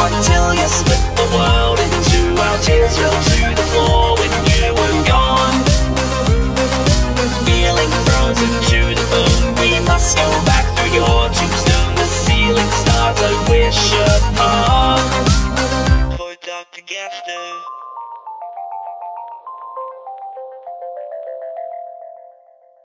until you split the world in two. Our tears fell to the floor when you were gone. Feeling frozen to the bone. We must go back through your tombstone. The ceiling stars I wish upon. For Dr. Gaffner.